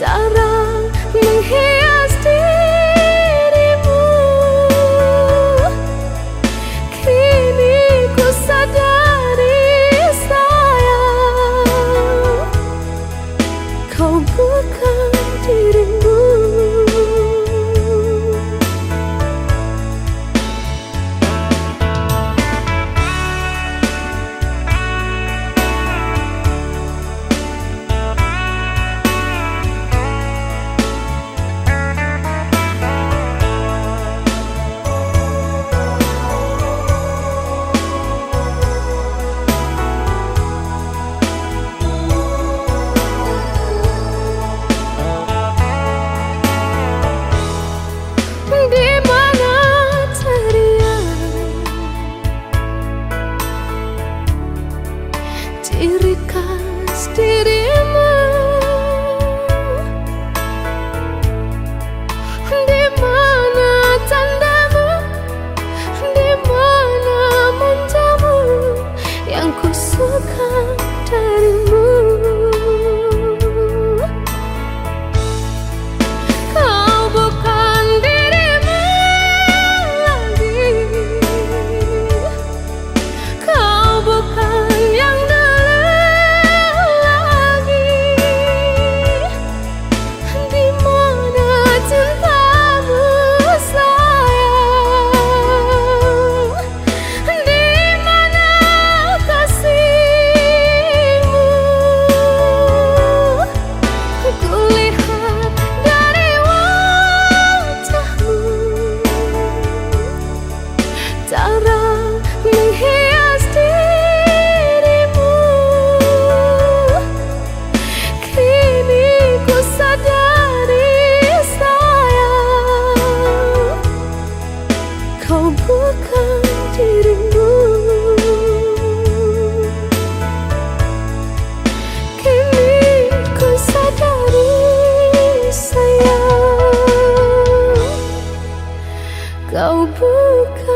cara menghilang did it. 逃不开。